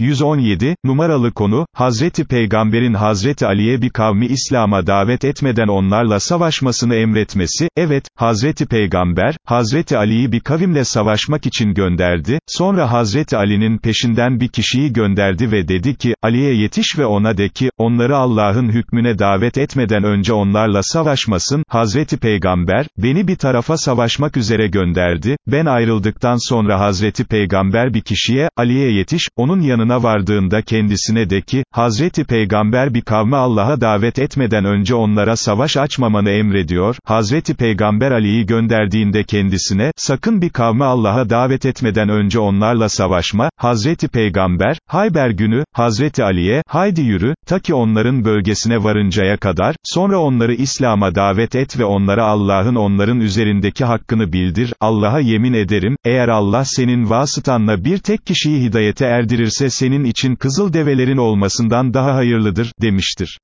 117, numaralı konu, Hazreti Peygamber'in Hazreti Ali'ye bir kavmi İslam'a davet etmeden onlarla savaşmasını emretmesi, evet, Hazreti Peygamber, Hazreti Ali'yi bir kavimle savaşmak için gönderdi, sonra Hazreti Ali'nin peşinden bir kişiyi gönderdi ve dedi ki, Ali'ye yetiş ve ona de ki, onları Allah'ın hükmüne davet etmeden önce onlarla savaşmasın, Hazreti Peygamber, beni bir tarafa savaşmak üzere gönderdi, ben ayrıldıktan sonra Hazreti Peygamber bir kişiye, Ali'ye yetiş, onun yanına yanına vardığında kendisine de ki, Hazreti Peygamber bir kavme Allah'a davet etmeden önce onlara savaş açmamanı emrediyor, Hazreti Peygamber Ali'yi gönderdiğinde kendisine, sakın bir kavme Allah'a davet etmeden önce onlarla savaşma, Hazreti Peygamber, Hayber günü, Hazreti Ali'ye, haydi yürü, ta ki onların bölgesine varıncaya kadar, sonra onları İslam'a davet et ve onlara Allah'ın onların üzerindeki hakkını bildir, Allah'a yemin ederim, eğer Allah senin vasıtanla bir tek kişiyi hidayete erdirirse senin için kızıl develerin olmasından daha hayırlıdır, demiştir.